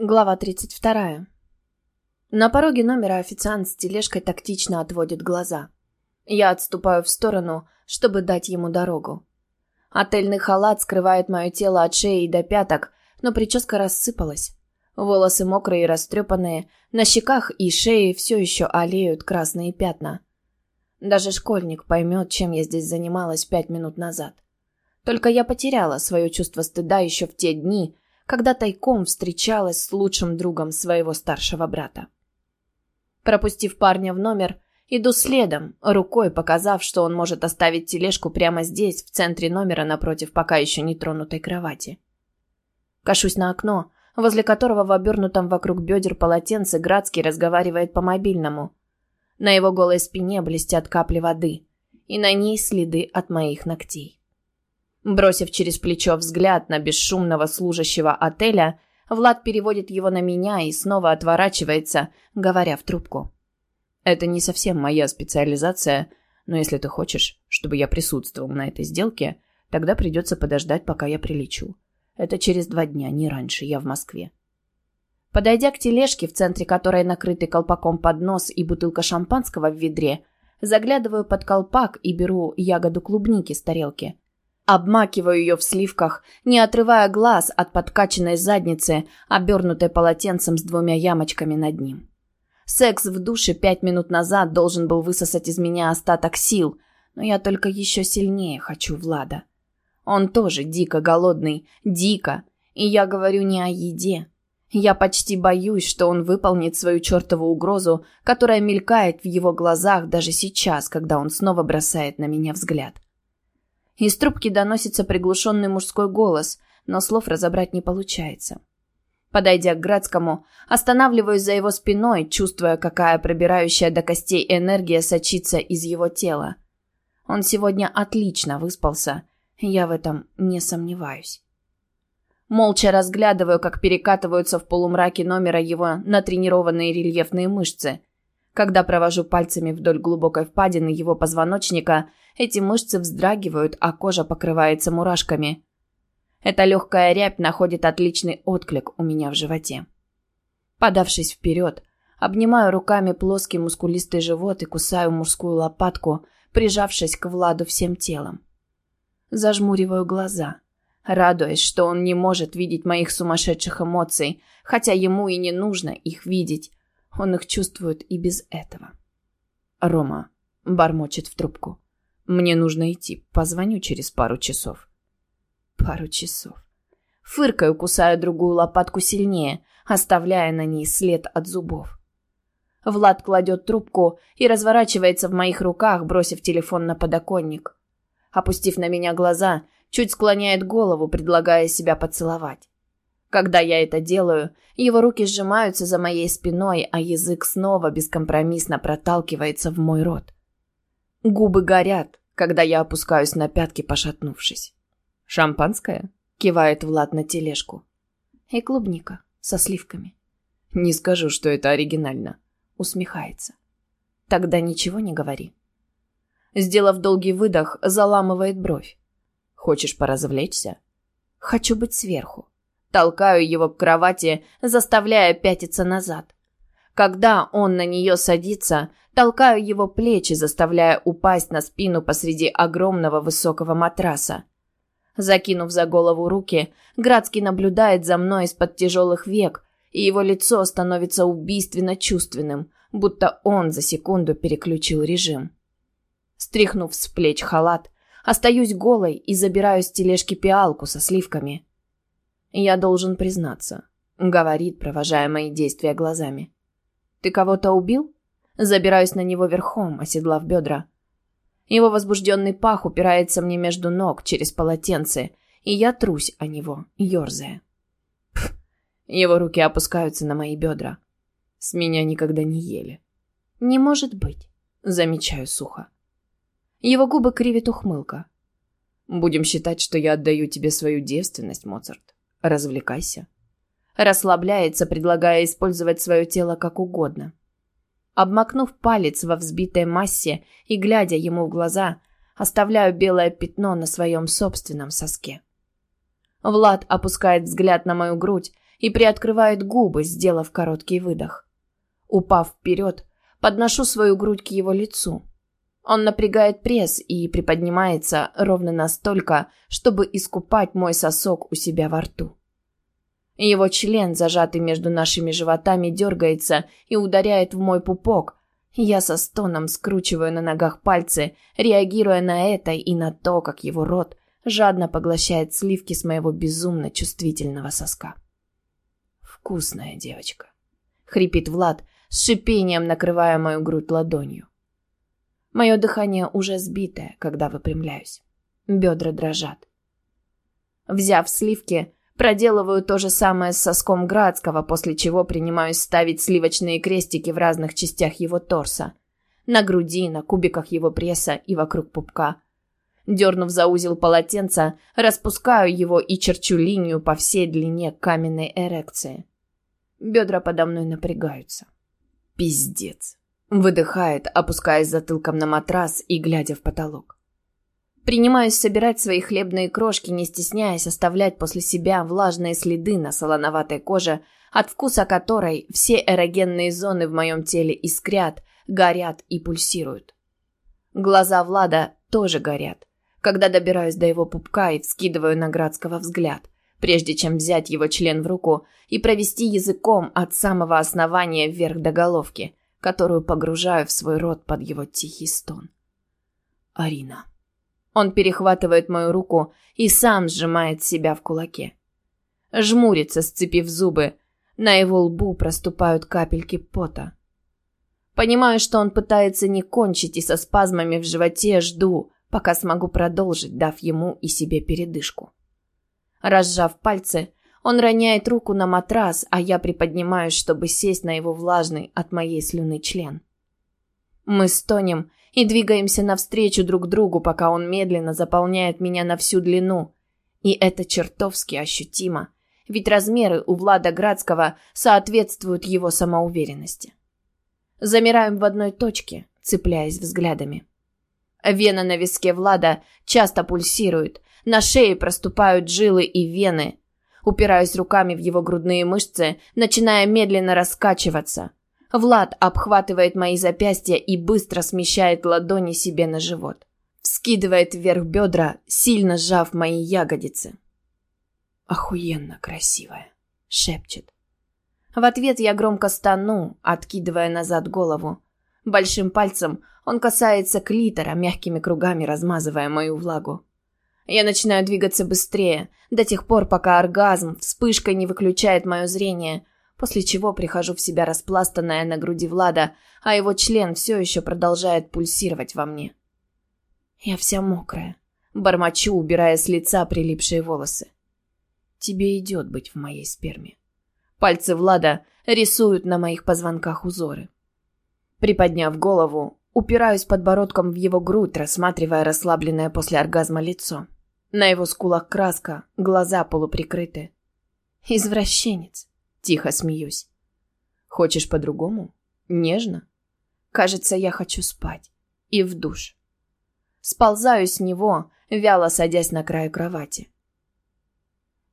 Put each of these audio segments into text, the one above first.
Глава 32. На пороге номера официант с тележкой тактично отводит глаза. Я отступаю в сторону, чтобы дать ему дорогу. Отельный халат скрывает мое тело от шеи до пяток, но прическа рассыпалась. Волосы мокрые и растрепанные, на щеках и шее все еще олеют красные пятна. Даже школьник поймет, чем я здесь занималась пять минут назад. Только я потеряла свое чувство стыда еще в те дни, когда тайком встречалась с лучшим другом своего старшего брата. Пропустив парня в номер, иду следом, рукой показав, что он может оставить тележку прямо здесь, в центре номера напротив пока еще не тронутой кровати. Кашусь на окно, возле которого в обернутом вокруг бедер полотенце Градский разговаривает по мобильному. На его голой спине блестят капли воды, и на ней следы от моих ногтей. Бросив через плечо взгляд на бесшумного служащего отеля, Влад переводит его на меня и снова отворачивается, говоря в трубку. «Это не совсем моя специализация, но если ты хочешь, чтобы я присутствовал на этой сделке, тогда придется подождать, пока я прилечу. Это через два дня, не раньше, я в Москве». Подойдя к тележке, в центре которой накрытый колпаком поднос и бутылка шампанского в ведре, заглядываю под колпак и беру ягоду клубники с тарелки – Обмакиваю ее в сливках, не отрывая глаз от подкачанной задницы, обернутой полотенцем с двумя ямочками над ним. Секс в душе пять минут назад должен был высосать из меня остаток сил, но я только еще сильнее хочу Влада. Он тоже дико голодный, дико, и я говорю не о еде. Я почти боюсь, что он выполнит свою чертову угрозу, которая мелькает в его глазах даже сейчас, когда он снова бросает на меня взгляд. Из трубки доносится приглушенный мужской голос, но слов разобрать не получается. Подойдя к Градскому, останавливаюсь за его спиной, чувствуя, какая пробирающая до костей энергия сочится из его тела. Он сегодня отлично выспался, я в этом не сомневаюсь. Молча разглядываю, как перекатываются в полумраке номера его натренированные рельефные мышцы. Когда провожу пальцами вдоль глубокой впадины его позвоночника, эти мышцы вздрагивают, а кожа покрывается мурашками. Эта легкая рябь находит отличный отклик у меня в животе. Подавшись вперед, обнимаю руками плоский мускулистый живот и кусаю мужскую лопатку, прижавшись к Владу всем телом. Зажмуриваю глаза, радуясь, что он не может видеть моих сумасшедших эмоций, хотя ему и не нужно их видеть. Он их чувствует и без этого. «Рома», — бормочет в трубку, мне нужно идти. Позвоню через пару часов. Пару часов. Фыркаю, кусаю другую лопатку сильнее, оставляя на ней след от зубов. Влад кладет трубку и разворачивается в моих руках, бросив телефон на подоконник. Опустив на меня глаза, чуть склоняет голову, предлагая себя поцеловать. Когда я это делаю, его руки сжимаются за моей спиной, а язык снова бескомпромиссно проталкивается в мой рот. Губы горят, когда я опускаюсь на пятки, пошатнувшись. «Шампанское?» — кивает Влад на тележку. «И клубника со сливками». «Не скажу, что это оригинально», — усмехается. «Тогда ничего не говори». Сделав долгий выдох, заламывает бровь. «Хочешь поразвлечься?» «Хочу быть сверху». Толкаю его к кровати, заставляя пятиться назад. Когда он на нее садится, толкаю его плечи, заставляя упасть на спину посреди огромного высокого матраса. Закинув за голову руки, Градский наблюдает за мной из-под тяжелых век, и его лицо становится убийственно чувственным, будто он за секунду переключил режим. Стряхнув с плеч халат, остаюсь голой и забираю с тележки пиалку со сливками. «Я должен признаться», — говорит, провожая мои действия глазами. «Ты кого-то убил?» Забираюсь на него верхом, оседлав бедра. Его возбужденный пах упирается мне между ног через полотенце, и я трусь о него, ерзая. Пф, его руки опускаются на мои бедра. С меня никогда не ели. «Не может быть», — замечаю сухо. Его губы кривит ухмылка. «Будем считать, что я отдаю тебе свою девственность, Моцарт. Развлекайся» расслабляется, предлагая использовать свое тело как угодно. Обмакнув палец во взбитой массе и глядя ему в глаза, оставляю белое пятно на своем собственном соске. Влад опускает взгляд на мою грудь, и приоткрывает губы, сделав короткий выдох. Упав вперед, подношу свою грудь к его лицу. Он напрягает пресс и приподнимается ровно настолько, чтобы искупать мой сосок у себя во рту. Его член, зажатый между нашими животами, дергается и ударяет в мой пупок. Я со стоном скручиваю на ногах пальцы, реагируя на это и на то, как его рот жадно поглощает сливки с моего безумно чувствительного соска. «Вкусная девочка», — хрипит Влад, с шипением накрывая мою грудь ладонью. Мое дыхание уже сбитое, когда выпрямляюсь. Бедра дрожат. Взяв сливки, проделываю то же самое с соском Градского, после чего принимаюсь ставить сливочные крестики в разных частях его торса. На груди, на кубиках его пресса и вокруг пупка. Дернув за узел полотенца, распускаю его и черчу линию по всей длине каменной эрекции. Бедра подо мной напрягаются. Пиздец. Выдыхает, опускаясь затылком на матрас и глядя в потолок. Принимаюсь собирать свои хлебные крошки, не стесняясь оставлять после себя влажные следы на солоноватой коже, от вкуса которой все эрогенные зоны в моем теле искрят, горят и пульсируют. Глаза Влада тоже горят, когда добираюсь до его пупка и вскидываю на Градского взгляд – прежде чем взять его член в руку и провести языком от самого основания вверх до головки, которую погружаю в свой рот под его тихий стон. Арина. Он перехватывает мою руку и сам сжимает себя в кулаке. Жмурится, сцепив зубы. На его лбу проступают капельки пота. Понимаю, что он пытается не кончить, и со спазмами в животе жду, пока смогу продолжить, дав ему и себе передышку. Разжав пальцы, он роняет руку на матрас, а я приподнимаюсь, чтобы сесть на его влажный от моей слюны член. Мы стонем и двигаемся навстречу друг другу, пока он медленно заполняет меня на всю длину. И это чертовски ощутимо, ведь размеры у Влада Градского соответствуют его самоуверенности. Замираем в одной точке, цепляясь взглядами. Вена на виске Влада часто пульсирует, на шее проступают жилы и вены. Упираюсь руками в его грудные мышцы, начиная медленно раскачиваться. Влад обхватывает мои запястья и быстро смещает ладони себе на живот. Вскидывает вверх бедра, сильно сжав мои ягодицы. «Охуенно красивая», — шепчет. В ответ я громко стану, откидывая назад голову. Большим пальцем он касается клитора, мягкими кругами размазывая мою влагу. Я начинаю двигаться быстрее, до тех пор, пока оргазм вспышкой не выключает мое зрение, после чего прихожу в себя распластанная на груди Влада, а его член все еще продолжает пульсировать во мне. Я вся мокрая, бормочу, убирая с лица прилипшие волосы. Тебе идет быть в моей сперме. Пальцы Влада рисуют на моих позвонках узоры. Приподняв голову, упираюсь подбородком в его грудь, рассматривая расслабленное после оргазма лицо. На его скулах краска, глаза полуприкрыты. «Извращенец!» — тихо смеюсь. «Хочешь по-другому? Нежно?» «Кажется, я хочу спать. И в душ». Сползаю с него, вяло садясь на край кровати.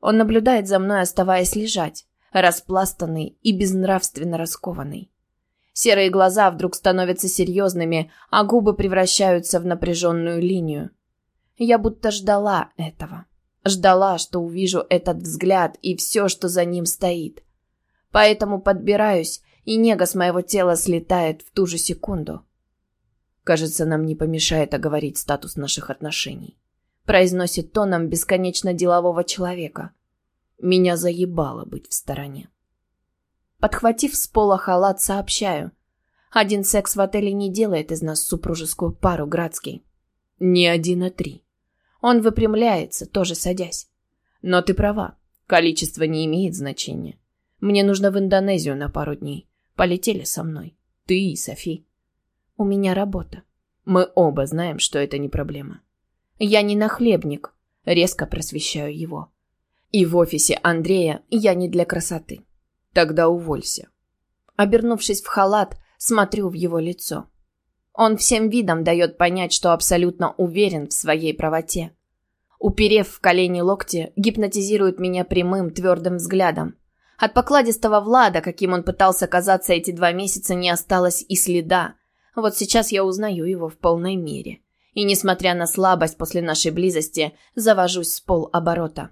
Он наблюдает за мной, оставаясь лежать, распластанный и безнравственно раскованный. Серые глаза вдруг становятся серьезными, а губы превращаются в напряженную линию. Я будто ждала этого. Ждала, что увижу этот взгляд и все, что за ним стоит. Поэтому подбираюсь, и нега с моего тела слетает в ту же секунду. Кажется, нам не помешает оговорить статус наших отношений. Произносит тоном бесконечно делового человека. Меня заебало быть в стороне. Подхватив с пола халат, сообщаю. Один секс в отеле не делает из нас супружескую пару, Градский. Не один, а три. Он выпрямляется, тоже садясь. Но ты права. Количество не имеет значения. Мне нужно в Индонезию на пару дней. Полетели со мной. Ты и Софи. У меня работа. Мы оба знаем, что это не проблема. Я не нахлебник. Резко просвещаю его. И в офисе Андрея я не для красоты. Тогда уволься. Обернувшись в халат, смотрю в его лицо. Он всем видом дает понять, что абсолютно уверен в своей правоте. Уперев в колени локти, гипнотизирует меня прямым, твердым взглядом. От покладистого Влада, каким он пытался казаться эти два месяца, не осталось и следа. Вот сейчас я узнаю его в полной мере. И, несмотря на слабость после нашей близости, завожусь с полоборота.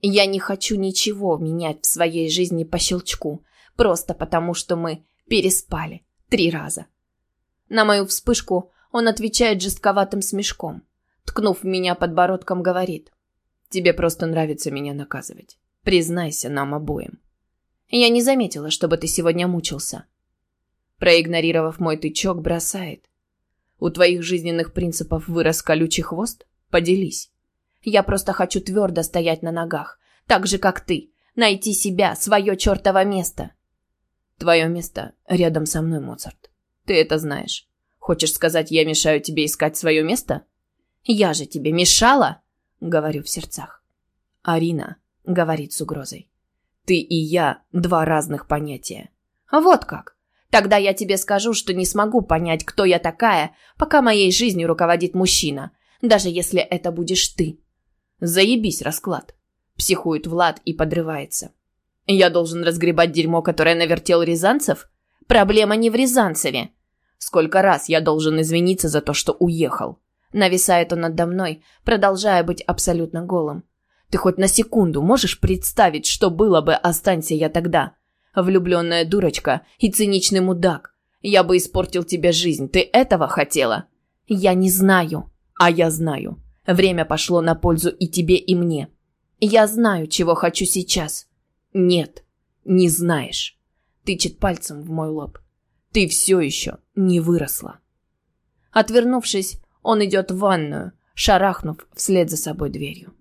Я не хочу ничего менять в своей жизни по щелчку, просто потому что мы переспали три раза. На мою вспышку он отвечает жестковатым смешком. Ткнув меня подбородком, говорит. «Тебе просто нравится меня наказывать. Признайся нам обоим». Я не заметила, чтобы ты сегодня мучился. Проигнорировав мой тычок, бросает. У твоих жизненных принципов вырос колючий хвост? Поделись. Я просто хочу твердо стоять на ногах, так же, как ты. Найти себя, свое чертово место. Твое место рядом со мной, Моцарт. Ты это знаешь. Хочешь сказать, я мешаю тебе искать свое место? Я же тебе мешала? Говорю в сердцах. Арина говорит с угрозой. Ты и я – два разных понятия. Вот как. Тогда я тебе скажу, что не смогу понять, кто я такая, пока моей жизнью руководит мужчина, даже если это будешь ты. Заебись расклад. Психует Влад и подрывается. Я должен разгребать дерьмо, которое навертел Рязанцев? Проблема не в Рязанцеве. Сколько раз я должен извиниться за то, что уехал? Нависает он надо мной, продолжая быть абсолютно голым. Ты хоть на секунду можешь представить, что было бы, останься я тогда? Влюбленная дурочка и циничный мудак. Я бы испортил тебе жизнь. Ты этого хотела? Я не знаю. А я знаю. Время пошло на пользу и тебе, и мне. Я знаю, чего хочу сейчас. Нет, не знаешь. Тычет пальцем в мой лоб. Ты все еще не выросла. Отвернувшись, он идет в ванную, шарахнув вслед за собой дверью.